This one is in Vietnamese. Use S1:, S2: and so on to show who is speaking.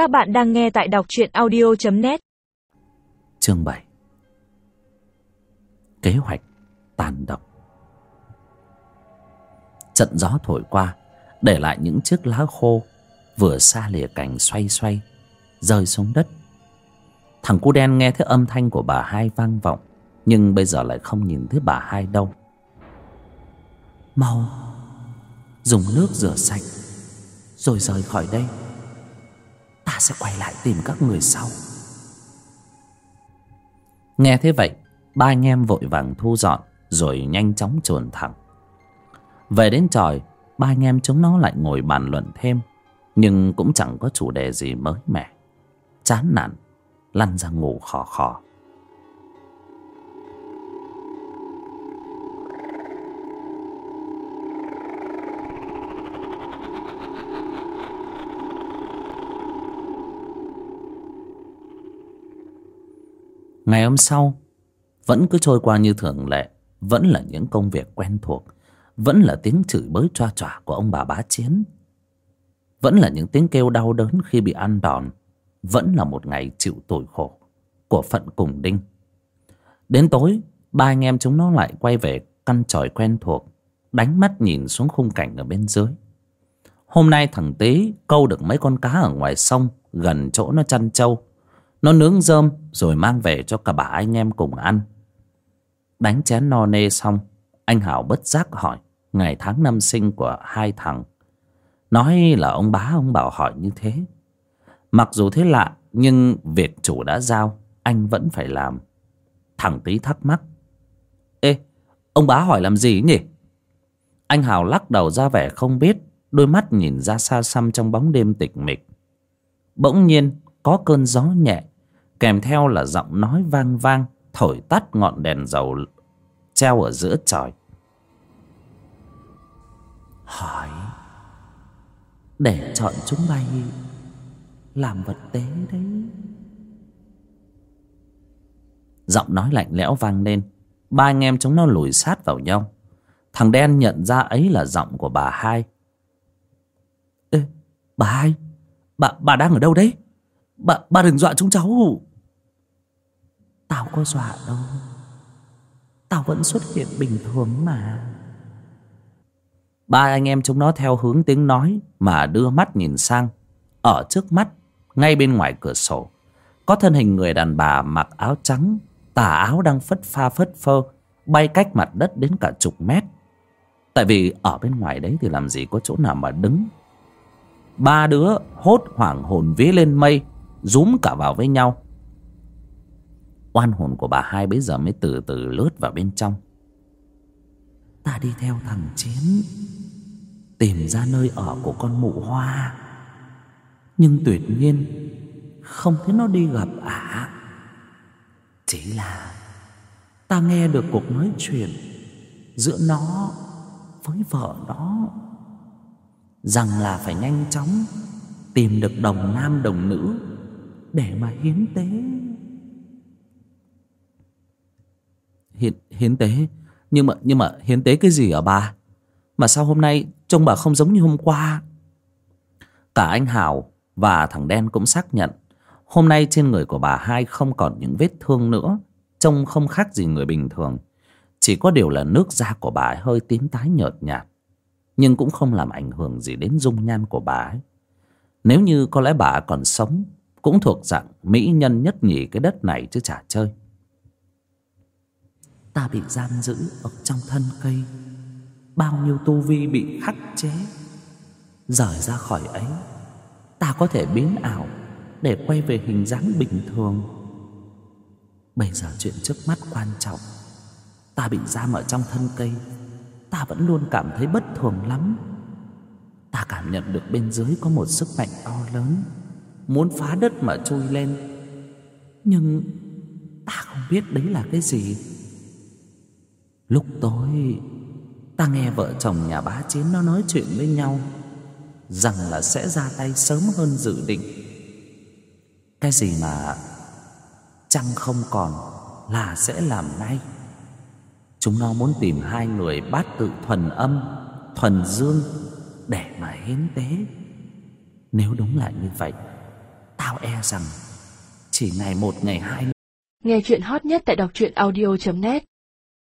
S1: Các bạn đang nghe tại đọc truyện audio.net
S2: Chương 7 Kế hoạch tàn độc. Trận gió thổi qua, Để lại những chiếc lá khô Vừa xa lìa cành xoay xoay, Rơi xuống đất. Thằng cu đen nghe thấy âm thanh của bà hai vang vọng, Nhưng bây giờ lại không nhìn thấy bà hai đâu. Mau, Dùng nước rửa sạch, Rồi rời khỏi đây sẽ quay lại tìm các người sau. Nghe thế vậy, Ba anh em vội vàng thu dọn Rồi nhanh chóng chuồn thẳng. Về đến tròi, Ba anh em chúng nó lại ngồi bàn luận thêm, Nhưng cũng chẳng có chủ đề gì mới mẻ. Chán nản, Lăn ra ngủ khò khò. Ngày hôm sau, Vẫn cứ trôi qua như thường lệ, Vẫn là những công việc quen thuộc, Vẫn là tiếng chửi bới choa choa của ông bà bá chiến, Vẫn là những tiếng kêu đau đớn khi bị ăn đòn, Vẫn là một ngày chịu tội khổ Của phận cùng đinh. Đến tối, Ba anh em chúng nó lại quay về căn tròi quen thuộc, Đánh mắt nhìn xuống khung cảnh ở bên dưới. Hôm nay thằng Tý câu được mấy con cá ở ngoài sông, Gần chỗ nó chăn trâu nó nướng rơm, rồi mang về cho cả bà anh em cùng ăn. Đánh chén no nê xong, Anh Hảo bất giác hỏi, Ngày tháng năm sinh của hai thằng, Nói là ông bá ông bảo hỏi như thế. Mặc dù thế lạ, Nhưng việc chủ đã giao, Anh vẫn phải làm. Thằng tí thắc mắc, Ê, ông bá hỏi làm gì nhỉ? Anh Hào lắc đầu ra vẻ không biết, Đôi mắt nhìn ra xa xăm trong bóng đêm tịch mịch. Bỗng nhiên có cơn gió nhẹ, kèm theo là giọng nói vang vang, thổi tắt ngọn đèn dầu treo ở giữa trời. Hỏi, để chọn chúng bay làm vật tế đấy. Giọng nói lạnh lẽo vang lên, ba anh em chúng nó lùi sát vào nhau. Thằng đen nhận ra ấy là giọng của bà hai. Ê, bà hai, bà bà đang ở đâu đấy? Bà bà đừng dọa chúng cháu. Tao có dọa đâu. Tao vẫn xuất hiện bình thường mà. Ba anh em chúng nó theo hướng tiếng nói Mà đưa mắt nhìn sang. Ở trước mắt, Ngay bên ngoài cửa sổ, Có thân hình người đàn bà mặc áo trắng, Tà áo đang phất pha phất phơ, Bay cách mặt đất đến cả chục mét. Tại vì ở bên ngoài đấy Thì làm gì có chỗ nào mà đứng. Ba đứa hốt hoảng hồn vía lên mây Rúm cả vào với nhau. Oan hồn của bà hai bây giờ mới từ từ lướt vào bên trong. Ta đi theo thằng chiến, tìm ra nơi ở của con mụ hoa. Nhưng tuyệt nhiên, không thấy nó đi gặp ả. Chỉ là ta nghe được cuộc nói chuyện giữa nó với vợ nó, rằng là phải nhanh chóng tìm được đồng nam đồng nữ để mà hiến tế. Hiến, hiến tế? Nhưng mà nhưng mà hiến tế cái gì ở bà mà sao hôm nay trông bà không giống như hôm qua? Cả anh hào và thằng đen cũng xác nhận hôm nay trên người của bà hai không còn những vết thương nữa trông không khác gì người bình thường. Chỉ có điều là nước da của bà ấy hơi tím tái nhợt nhạt nhưng cũng không làm ảnh hưởng gì đến dung nhan của bà ấy. Nếu như có lẽ bà còn sống cũng thuộc dạng mỹ nhân nhất nhì cái đất này chứ chả chơi. Ta bị giam giữ ở trong thân cây. Bao nhiêu tu vi bị khắc chế. Rời ra khỏi ấy, ta có thể biến ảo để quay về hình dáng bình thường. Bây giờ chuyện trước mắt quan trọng. Ta bị giam ở trong thân cây. Ta vẫn luôn cảm thấy bất thường lắm. Ta cảm nhận được bên dưới có một sức mạnh to lớn muốn phá đất mà trôi lên. Nhưng ta không biết đấy là cái gì. Lúc tối, Ta nghe vợ chồng nhà bá chiến nó nói chuyện với nhau, Rằng là sẽ ra tay sớm hơn dự định. Cái gì mà Trăng không còn Là sẽ làm ngay. Chúng nó muốn tìm hai người bát tự thuần âm, Thuần dương Để mà hiến tế. Nếu đúng là như vậy tao e rằng chỉ ngày một ngày hai
S1: Nghe chuyện hot nhất tại đọc truyện audio.net